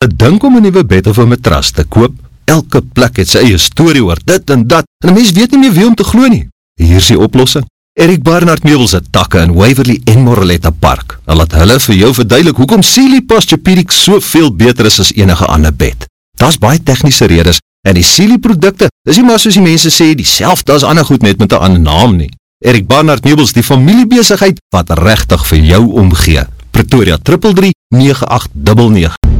Ek dink om 'n nuwe bed of 'n matras te koop. Elke plek het sy eie storie oor dit en dat, en 'n mens weet nie meer wie om te glo nie. Hier is die oplossing. Erik Barnard Meubels het takke in Waverly en Moreletta Park. Hulle laat hulle vir jou verduidelik hoekom Sealy Posturepedic soveel beter is as enige ander bed. Daar's baie tegniese redes en die Sealy produkte is nie maar soos die mense sê dieselfde as ander goed net met 'n ander naam nie. Erik Barnard Meubels, die familiebesigheid wat regtig vir jou omgee. Pretoria 333 9899.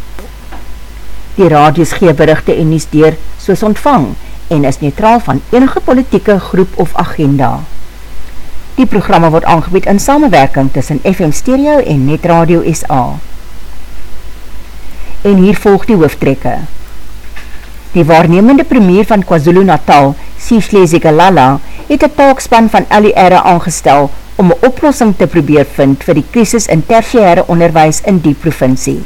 Die radios gee berichte en nies deur soos ontvang en is neutraal van enige politieke groep of agenda. Die programma word aangebied in samenwerking tussen FM Stereo en Net Radio SA. En hier volg die hoofdtrekke. Die waarnemende premier van KwaZulu Natal, Sishle Zigalala, het een taakspan van LUR aangestel om een oplossing te probeer vind vir die krisis in tertiaire onderwijs in die provincie.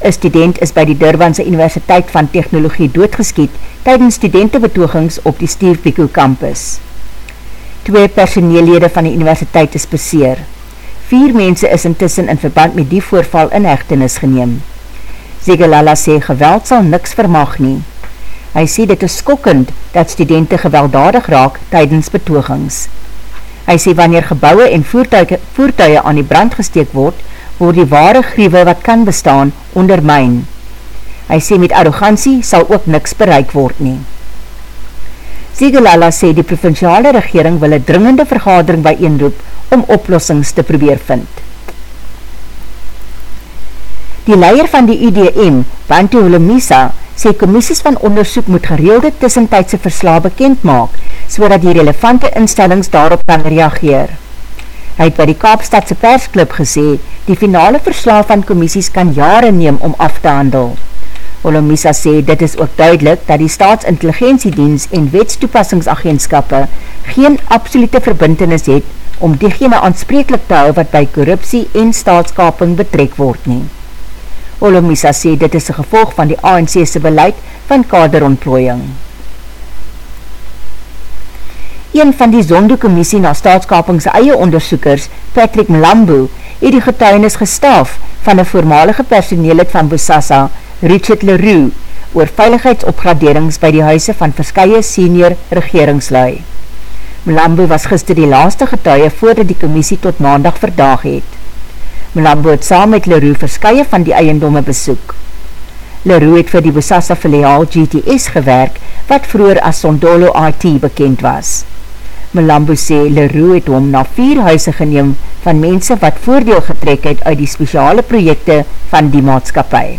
Een student is by die Durbanse Universiteit van Technologie doodgeskiet tydens studentenbetogings op die Steve Biko campus. Twee personeellede van die universiteit is beseer. Vier mense is intussen in verband met die voorval in hechtenis geneem. Zegelala sê geweld sal niks vermag nie. Hy sê dit is skokkend dat studenten gewelddadig raak tydens betogings. Hy sê wanneer gebouwe en voertuie, voertuie aan die brand gesteek word, word die ware griewe wat kan bestaan ondermijn. Hy sê met arrogantie sal ook niks bereik word nie. Sigelala sê die provinciale regering wil een dringende vergadering by eenroep om oplossings te probeer vind. Die leier van die IDM, Bantu Holomisa, sê commissies van onderzoek moet gereelde tussentijdse versla bekend maak, so die relevante instellings daarop kan reageer. Hy het by die Kaapstadse persklub gesê, die finale verslaaf van commissies kan jare neem om af te handel. Olomisa sê, dit is ook duidelik dat die staatsintelligentiedienst en wetstoepassingsagentskappe geen absolute verbintenis het om diegene aanspreeklik te hou wat by korruptie en staatskaping betrek word nie. Olomisa sê, dit is een gevolg van die ANC'se beleid van kaderontplooiing. Een van die Zondo-commissie na staatskapingse eie onderzoekers, Patrick Mlambo, het die getuinis gestaaf van een voormalige personeelid van Bosasa, Richard Leroux, oor veiligheidsopgraderings by die huise van verskye senior regeringslui. Mlambo was gister die laaste getuie voordat die commissie tot maandag verdaag het. Mlambo het saam met Leroux verskye van die eiendomme besoek. Leroux het vir die Bosasa filiaal GTS gewerk, wat vroeger as Sondolo IT bekend was. Melambo sê Leroux het hom na vier huise geneem van mense wat voordeel getrek het uit die speciale projekte van die maatskapie.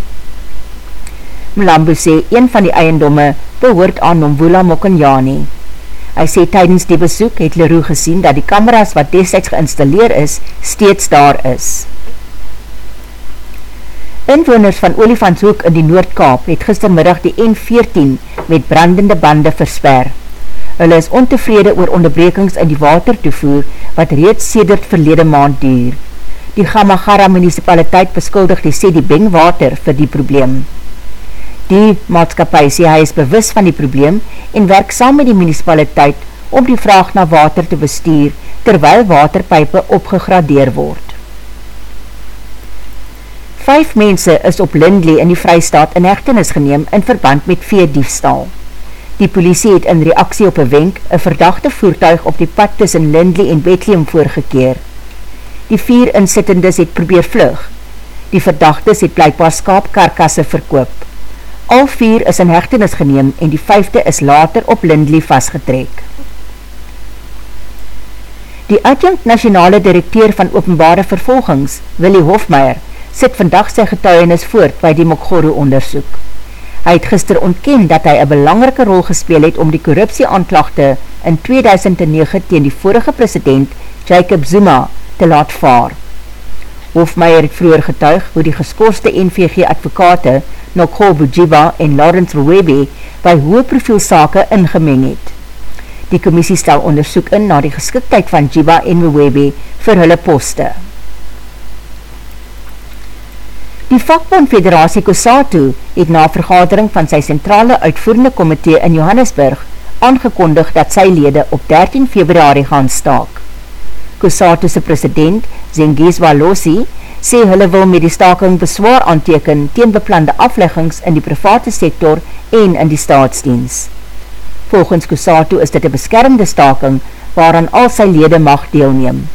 Melambo sê een van die eiendomme behoort aan Nomvula Mokonjani. Hy sê tydens die besoek het Leroux gesien dat die kameras wat destijds geïnstalleer is, steeds daar is. Inwoners van Olifantshoek in die Noordkaap het gistermiddag die N14 met brandende bande versper. Hulle is ontevrede oor onderbrekings in die water toevoer wat reeds sedert verlede maand duur. Die Gamagara municipaliteit beskuldig die sê die Beng water vir die probleem. Die maatskapie sê hy is bewus van die probleem en werk saam met die municipaliteit om die vraag na water te bestuur terwyl waterpijpe opgegradeer word. Vijf mense is op Lindley in die vrystaat in hechtenis geneem in verband met veediefstal. Die polisie het in reaksie op een wenk een verdachte voertuig op die pad tussen Lindley en Bethlehem voorgekeer. Die vier insittendes het probeer vlug. Die verdachtes het blijkbaar skaapkarkasse verkoop. Al vier is in hechtenis geneem en die vijfde is later op Lindley vastgetrek. Die adjunct nationale directeur van openbare vervolgings, Willie Hofmeier, sit vandag sy getuienis voort by die Mokgoro onderzoek. Hy het gister ontken dat hy een belangrike rol gespeel het om die korruptieaanklachte in 2009 teen die vorige president Jacob Zuma te laat vaar. Hofmeier het vroeger getuig hoe die geskorste NVG advokate Nokho Bujiba en Lawrence Rwebe by hoë profielsake ingemeng het. Die commissie stel onderzoek in na die geskiktheid van Jiba en Mwebe vir hulle poste. Die vakbond Federatie Kosatu het na vergadering van sy centrale uitvoerende komitee in Johannesburg aangekondig dat sy lede op 13 februari gaan staak. Kosatu se president, Zengizwa Losi, sê hulle wil met die staking beswaar aanteken teen beplande afleggings in die private sektor en in die staatsdienst. Volgens Kusato is dit een beskermde staking waaraan al sy lede mag deelneem.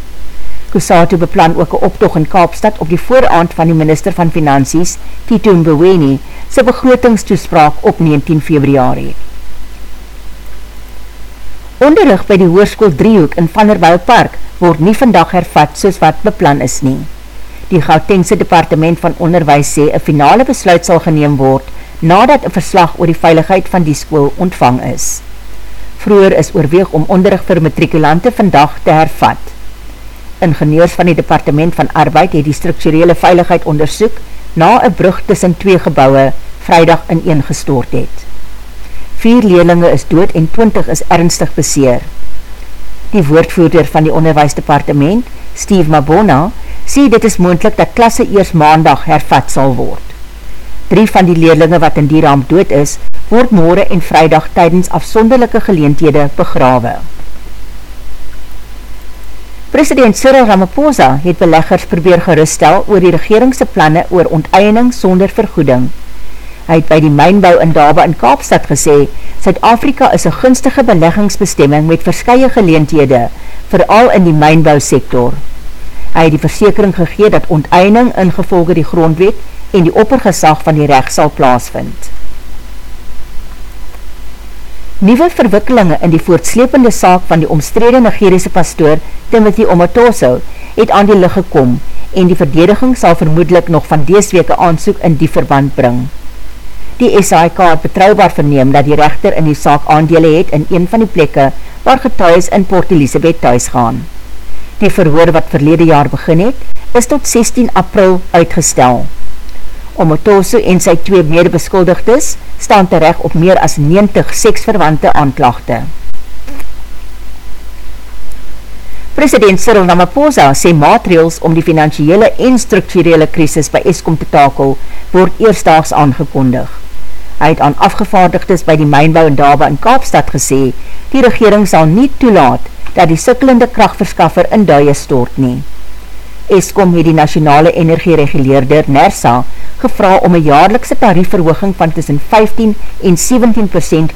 Kusato beplan ook een optocht in Kaapstad op die vooraand van die minister van Finansies, Tito Mbeweni, sy begrotingstoespraak op 19 februari. Onderrug by die Hoorskool Driehoek in Vanderweil Park word nie vandag hervat soos wat beplan is nie. Die Gautengse Departement van Onderwijs sê een finale besluit sal geneem word nadat een verslag oor die veiligheid van die school ontvang is. Vroeger is oorweeg om onderrig vir matrikulante vandag te hervat. Ingenieurs van die Departement van Arbeid het die structurele veiligheid onderzoek na een brug tussen twee gebouwe vrijdag ineengestort het. Vier leerlinge is dood en 20 is ernstig beseer. Die woordvoerder van die onderwijsdepartement, Steve Mabona, sê dit is moendlik dat klasse eers maandag hervat sal word. Drie van die leerlinge wat in die ramp dood is, word morgen en vrijdag tydens afsonderlijke geleentede begrawe. President Cyril Ramaphosa het beleggers probeer geruststel oor die regeringse planne oor onteiening sonder vergoeding. Hy het by die mijnbouw in Daba in Kaapstad gesê, Zuid-Afrika is een gunstige beleggingsbestemming met verskye geleentede, vooral in die mijnbouwsektor. Hy het die versekering gegee dat onteiening ingevolge die grondwet en die oppergesag van die recht sal plaasvind. Nieuwe verwikkelinge in die voortslepende saak van die omstrede Nigeriese pastoor Timothy Omatoso het aan die licht gekom en die verdediging sal vermoedelijk nog van deesweke aansoek in die verband bring. Die SIK het betrouwbaar verneem dat die rechter in die saak aandele het in een van die plekke waar getuies in Port Elizabeth thuis gaan. Die verhoor wat verlede jaar begin het, is tot 16 april uitgestel. Omotoso en sy twee medebeskuldigdes staan terecht op meer as 90 seksverwante aanklachte. President Cyril Ramaphosa sê maatregels om die financiële en structurele krisis by Eskom te takel word eerstdaags aangekondig. Hy het aan afgevaardigdes by die mijnbouw in Daba in Kaapstad gesê, die regering sal nie toelaat dat die sikkelende krachtverskaffer in duie stort nie. Eskom het die nationale energiereguleerder NERSA gevra om een jaarlikse tariefverhooging van tussen 15 en 17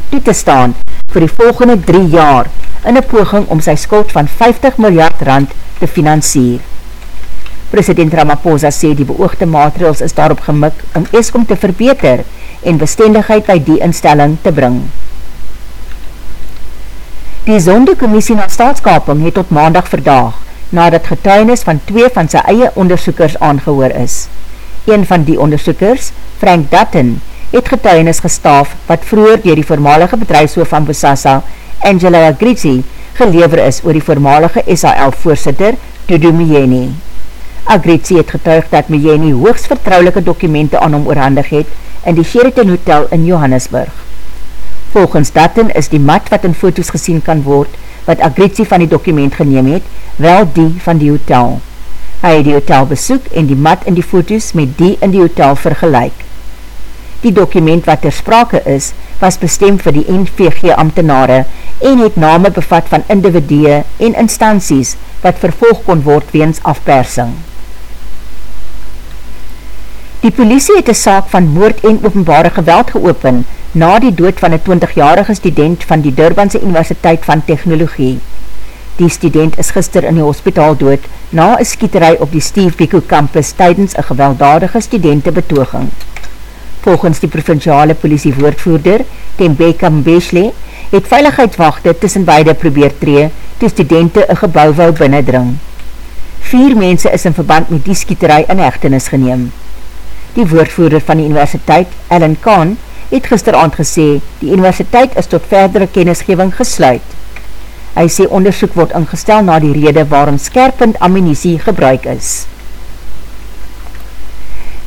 toe te staan vir die volgende drie jaar in een poging om sy skuld van 50 miljard rand te financier. President Ramaphosa sê die beoogde maatregels is daarop gemik om Eskom te verbeter en bestendigheid by die instelling te bring. Die Zonde-Commissie na staatskaping het tot maandag verdaag nadat getuinis van twee van sy eie onderzoekers aangehoor is. Een van die onderzoekers, Frank Dutton, het getuinis gestaaf wat vroeger dier die voormalige bedrijfshoof van Bosasa, Angela Agrizi, gelever is oor die voormalige SAL-voorzitter, Dudu Mieni. Agrizi het getuig dat Mieni hoogst vertrouwelike dokumente aan hom oorhandig het in die Sheraton Hotel in Johannesburg. Volgens Dutton is die mat wat in foto's gesien kan word, wat Agrizi van die dokument geneem het, wel die van die hotel. Hy het die hotel besoek en die mat in die foto's met die in die hotel vergelijk. Die dokument wat ter sprake is, was bestem vir die NVG-ambtenare en het name bevat van individue en instanties wat vervolg kon word weens afpersing. Die politie het een saak van moord en openbare geweld geopen na die dood van een 20-jarige student van die Durbanse Universiteit van Technologie. Die student is gister in die hospitaal dood na een skieterij op die Steve Biko campus tydens een gewelddadige studentenbetoging. Volgens die provinciale politie woordvoerder, Tembeka Mbeshle, het veiligheidswachte tussen beide probeer tree toe studenten een gebouw wou binnendring. Vier mense is in verband met die skieterij in hechtenis geneem. Die woordvoerder van die universiteit, Ellen Kahn, het gisteravond gesê, die universiteit is tot verdere kennisgeving gesluit. Hy sê onderzoek word ingestel na die rede waarom skerpend ammunisie gebruik is.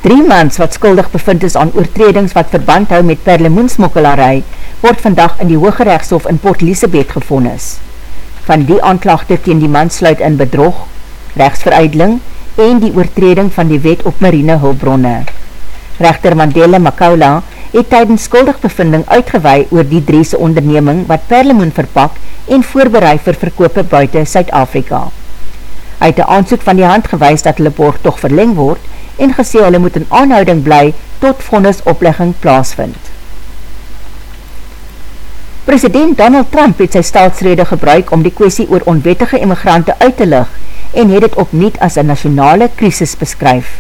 Drie mans wat skuldig bevind is aan oortredings wat verband hou met perlemoensmokkelarij, word vandag in die Hoge Rechtshof in Port Elizabeth gevonnis. Van die aanklachte teen die man sluit in bedrog, rechtsveruidling en die oortreding van die wet op marine hulbronne. Rechter Mandela Makaula het tydens skuldig bevinding uitgewaai oor die Dreese onderneming wat perlemoen verpak en voorbereid vir verkope buiten Suid-Afrika. Hy het die aansoek van die hand gewys dat hulle borg toch verleng word en gesê hulle moet in aanhouding bly tot vonnisoplegging plaasvind. President Donald Trump het sy staatsrede gebruik om die kwestie oor onwettige immigrante uit te lig en het het opnieuw as een nationale krisis beskryf.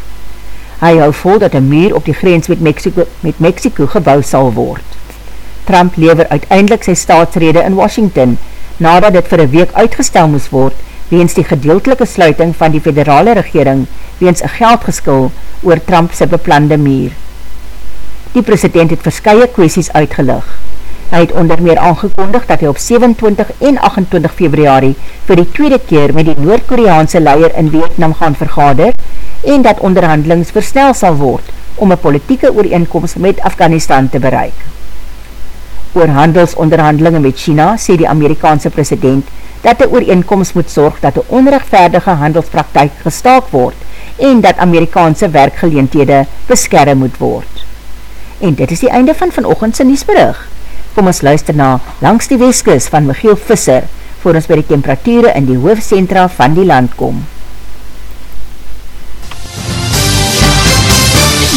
Hy hou vol dat een muur op die grens met Mexico, met Mexico gebouw sal word. Trump lever uiteindelik sy staatsrede in Washington, nadat dit vir een week uitgestel moes word, weens die gedeeltelike sluiting van die federale regering, weens een geldgeskil oor Trump sy beplande muur. Die president het verskye kwesties uitgelig. Hy het onder meer aangekondig dat hy op 27 en 28 februari vir die tweede keer met die Noord-Koreaanse leier in Vietnam gaan vergader en dat onderhandelings versnel sal word om een politieke ooreenkomst met Afghanistan te bereik. Oor handelsonderhandelinge met China sê die Amerikaanse president dat die ooreenkomst moet zorg dat die onrechtvaardige handelspraktijk gestaak word en dat Amerikaanse werkgeleenthede beskerre moet word. En dit is die einde van vanochtendse Niesbrug. Kom ons luister na Langs die Weskus van Michiel Visser voor ons by die temperatuur in die hoofdcentra van die land kom.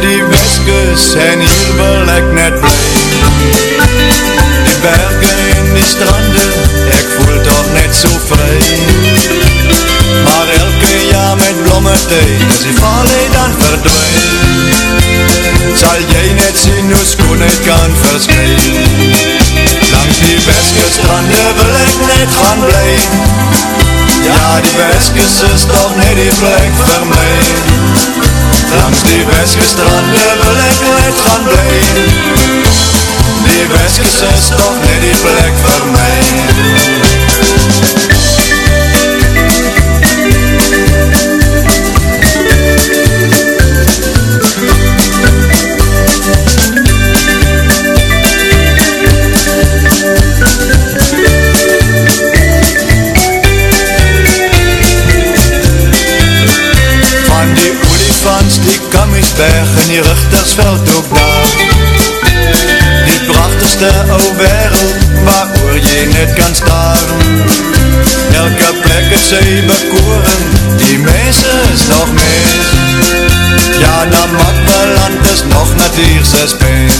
die Weskus en hier wil ek net bly Die berge en die strande, ek voel toch net so vry Maar elke jaar met blomme tyd, as die valle dan verdwijn Sal jy net sien hoe skoonheid kan verskyn Langs die Weskus strande wil ek net gaan bly Ja, die Weskus is toch net die plek vir my Langs die Weske strande wil ek net gaan bly Die Weske is toch net die plek vir my sy bekoren, die mense is nog mens. Ja, na Makmeland is nog natuurse spens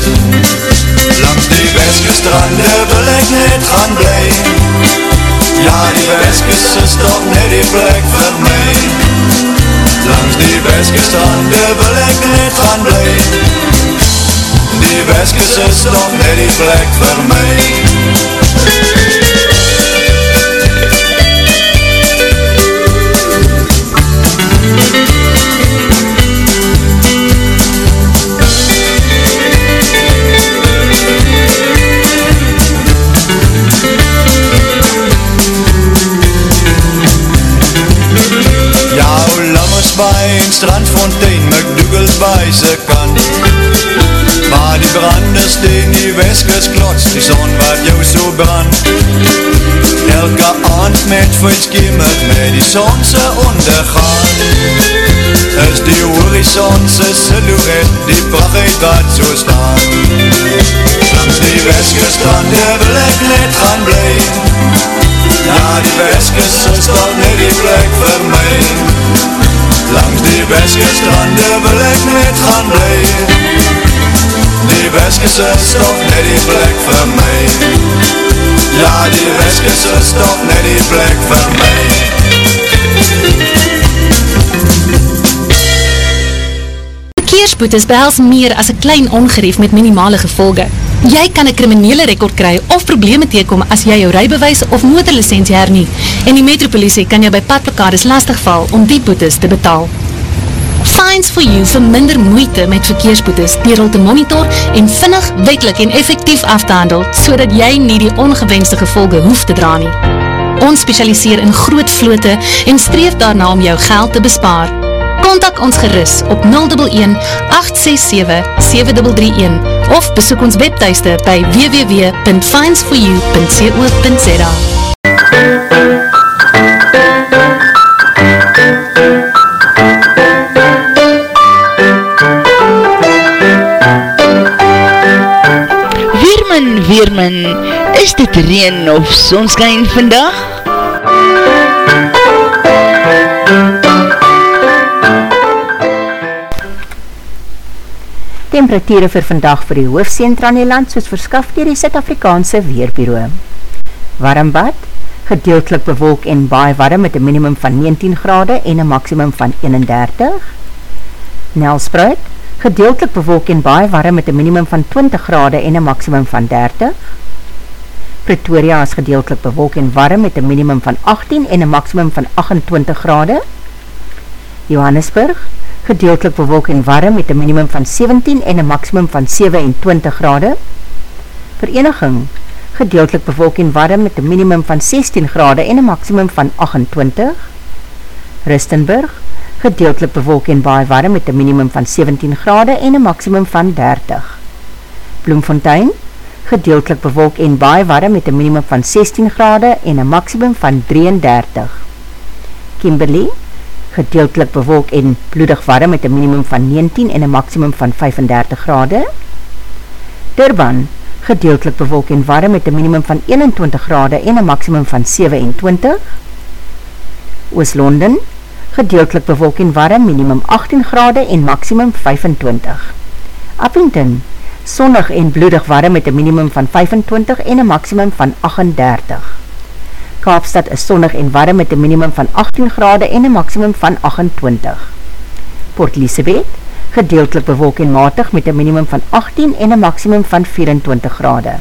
Langs die weske strande wil ek net gaan bly. Ja, die weskes is toch net die plek vir my. Langs die weske strande wil ek net gaan bly. Die weske is nog net die plek vir my branders teen die weskes klots. Die zon wat jou so brand. Elke aand met vuilskimmer Met die sonse ondergaan Is die horizonse silhouet Die prachtheid wat so staan. Langs die weskes strande wil ek net gaan blij Na die toch net die plek vir my. Langs die Weskes strande wil ek net gaan bly Die Weskes is toch net die plek vir my Ja, die Weskes is toch net die plek vir my Verkeersboetes behels meer as een klein ongerief met minimale gevolge. Jy kan een kriminele rekord kry of probleme teekom as jy jou rijbewijs of motorlicentie hernie en die metropolisie kan jou by padplokades lastigval om die boetes te betaal. Fines for You vir minder moeite met verkeersboetes dier al te monitor en vinnig, wetlik en effectief af te handel so dat jy nie die ongewenste gevolge hoef te dra nie. Ons specialiseer in groot vloote en streef daarna om jou geld te bespaar. Contact ons geris op 011 867 7331 of besoek ons webteiste by www.finds4u.co.za Weerman, is dit reen of sonskijn vandag? Temperatuur vir vandag vir die hoofdcentra in die land soos verskaf dier die Zuid-Afrikaanse Weerbureau. Warmbad, gedeeltelik bewolk en baie warm met een minimum van 19 grade en een maximum van 31. Nelspreid, gedeeltelik bewolk en baie warm met een minimum van 20 grade en een maximum van 30. Pretoria is gedeeltelik bewolk en warm met een minimum van 18 en een maximum van 28 grade. Johannesburg, gedeeltelik bewolk en warm met een minimum van 17 en een maximum van 27 grade. Vereniging, gedeeltelik bewolk en warm met een minimum van 16 grade en een maximum van 28. Rustenburg, gedeeltelik bewolk en baie warm met een minimum van 17 grade en een maximum van 30. Bloemfontein, gedeeltelik bewolk en baie warm met een minimum van 16 grade en een maximum van 33. Kimberley, gedeeltelik bewolk en bloedig warm met een minimum van 19 en een maximum van 35 grade. Durban, gedeeltelik bewolk en warm met een minimum van 21 grade en een maximum van 27. Oost-London, gedeeltelik bewolk en warm, minimum 18 grade en maximum 25. Uppington, sonnig en bloedig warm met een minimum van 25 en een maximum van 38. Kaapstad is sonnig en warm met een minimum van 18 grade en een maximum van 28. Port Elizabeth, gedeeltelik bewolk en matig met een minimum van 18 en een maximum van 24 grade.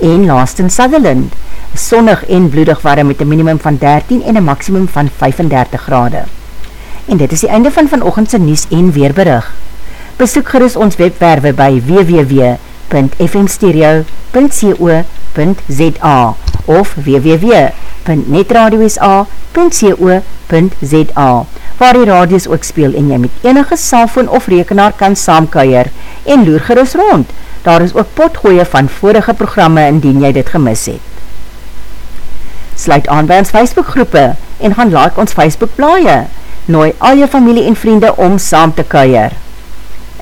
En last in Sutherland, sonnig en bloedig warm met een minimum van 13 en een maximum van 35 grade. En dit is die einde van vanochtendse nies en weerberig. Besoek gerust ons webwerwe by www.fmstereo.co.za of www.netradiosa.co.za waar die radios ook speel en jy met enige cellfoon of rekenaar kan saamkuier en loer gerus rond. Daar is ook potgooie van vorige programme indien jy dit gemis het. Sluit aan by ons Facebook groepe en gaan like ons Facebook blaie. Nooi al jou familie en vriende om saam te kuier.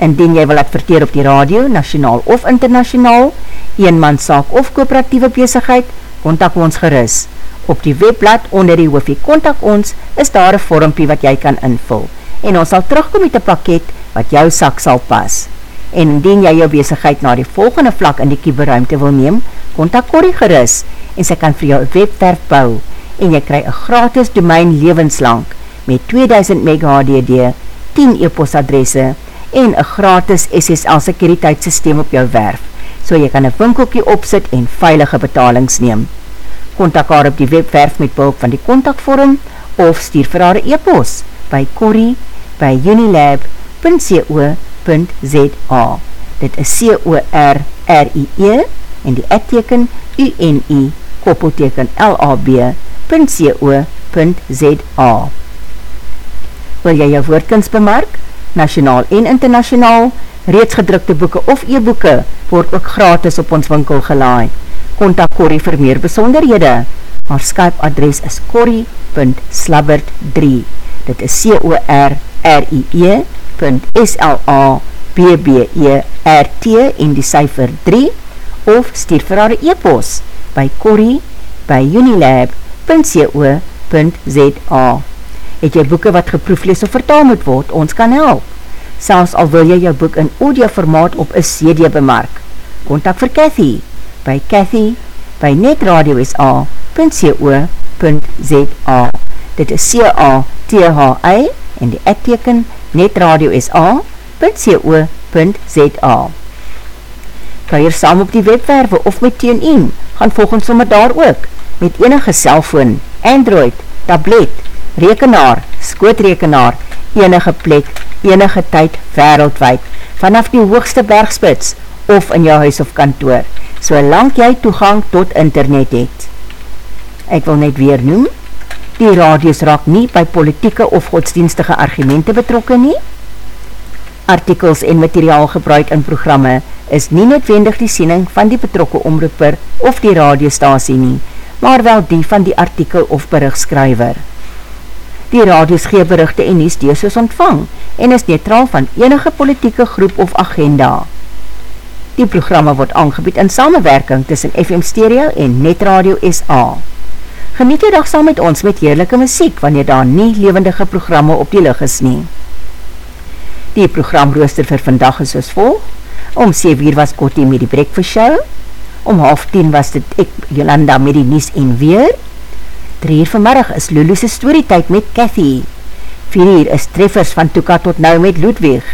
Indien jy wil adverteer op die radio, nationaal of internationaal, eenmanszaak of kooperatieve bezigheid, kontak ons geris. Op die webblad onder die hoofie kontak ons is daar een vormpie wat jy kan invul en ons sal terugkom met een pakket wat jou sak sal pas. En indien jy jou bezigheid na die volgende vlak in die kieberuimte wil neem, kontak Corrie geris en sy kan vir jou webwerf bou en jy krij een gratis domein levenslang met 2000 mega HDD, 10 e-post adresse en een gratis SSL sekuriteitssysteem op jou werf so jy kan een winkelkie opsit en veilige betalings neem. Contact haar op die webwerf met behulp van die contactvorm of stuur vir haar e-post by corrie by unilab.co.za Dit is C-O-R-R-I-E en die ekteken U-N-I koppelteken L-A-B.co.za Wil jy jou woordkens bemark? Nationaal en internationaal, reeds gedrukte boeken of e-boeken word ook gratis op ons winkel gelaai. Contact Corrie vir meer besonderhede. Haar Skype adres is corrie.slabbert3 Dit is C-O-R-R-I-E punt S-L-A-B-B-E-R-T in die cijfer 3 of stuur vir haar e-post by corrie by unilab.co.za Het jy boeken wat geproeflees of vertaal moet word, ons kan help. Selfs al wil jy jou boek in audio formaat op een CD bemark. Contact vir Cathy by Cathy by netradio.sa.co.za Dit is C-A-T-H-I en die ekteken netradio.sa.co.za Kan jy saam op die webwerwe of met TNN, gaan volgens sommer daar ook, met enige cellfoon, Android, tablet, rekenaar, skootrekenaar, enige plek, enige tyd, wereldwijd, vanaf die hoogste bergspits, of in jou huis of kantoor, so lang jy toegang tot internet het. Ek wil net weer noem, die radios raak nie by politieke of godsdienstige argumente betrokken nie. Artikels en materiaal gebruik in programme is nie noodwendig die siening van die betrokke omroeper of die radiostasie nie, maar wel die van die artikel of berichtskryver. Die radios gee berichte en nies deesus ontvang en is neutraal van enige politieke groep of agenda. Die programma word aangebied in samenwerking tussen FM Stereo en Net Radio SA. Geniet jy dag saam met ons met heerlijke muziek wanneer daar nie levendige programma op die lig is nie. Die programrooster vir vandag is soos volg. Om 7 uur was Kottie met die breakfast show. Om half 10 was dit ek, Jolanda, met die nies en weer. 3 uur vanmiddag is Lulu's storytijd met Cathy. 4 uur is treffers van Toeka tot nou met Ludwig.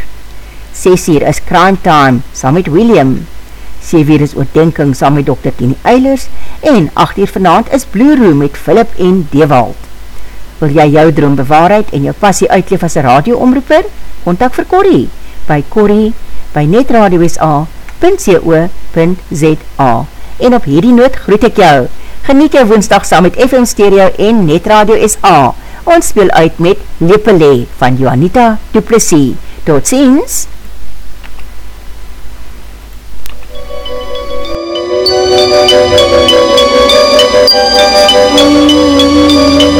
6 uur is crime time saam met William. 7 uur is oordenking saam met Dr. Tini Eilers. En 8 uur vanavond is Blue Room met Philip en Dewald. Wil jy jou droom bewaarheid en jou passie uitleef as een radioomroeper? Contact vir Corrie by Corrie by netradiosa.co.za En op hierdie noot groet ek jou. Geniet jou woensdag saam met FM Stereo en Netradio SA. Ons speel uit met Lepele van Johanita Duplessis. Tot ziens!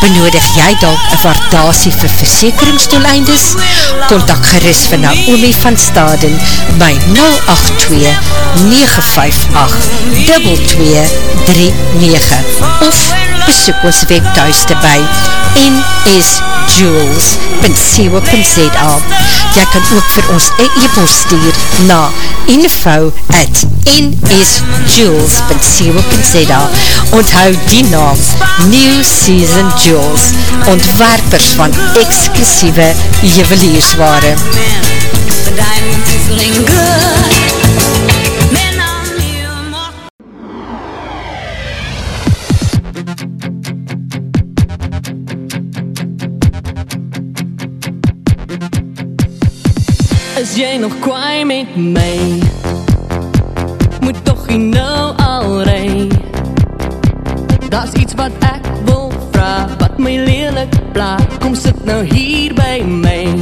Benodig jy dalk een waardasie vir versekeringsdoeleindes? Contact gerust van Naomi van Staden by 082-958-2239 of besoek ons webthuiste by nsjewels.co.za Jy kan ook vir ons e-post stuur na info at nsjewels.co.za Onthou die naam New Season Jewels Ontwerpers van exclusieve juweliersware. Diamond feeling good jy nog kwaai met my? Moet toch nie nou al rij? Da's iets wat ek wil vraag Wat my lelik plaat. Kom sit nou hier by my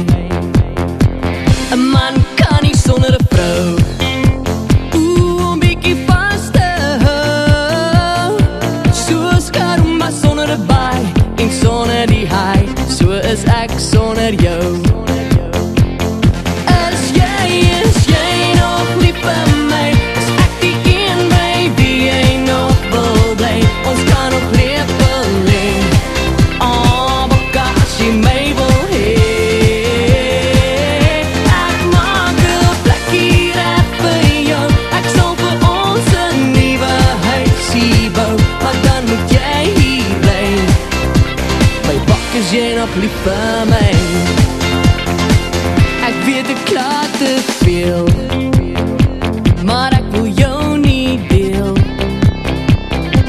dalk lief vir my. Ek weet ek klaar te veel Maar ek wil jou nie deel.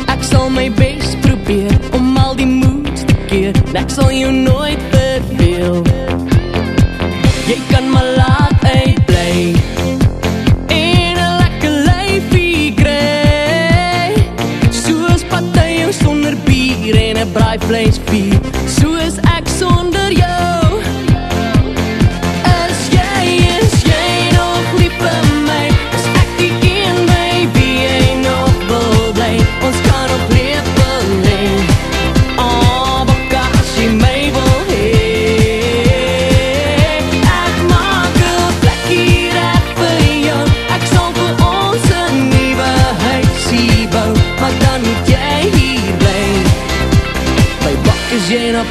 Ek sal my best probeer om al die moed te keer. En ek sal jou nooit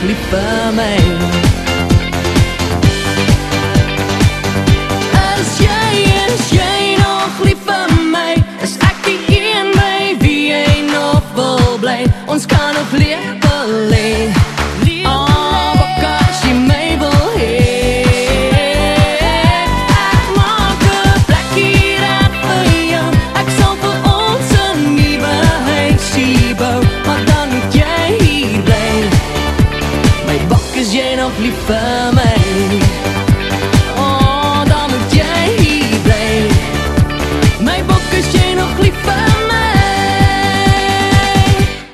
is jy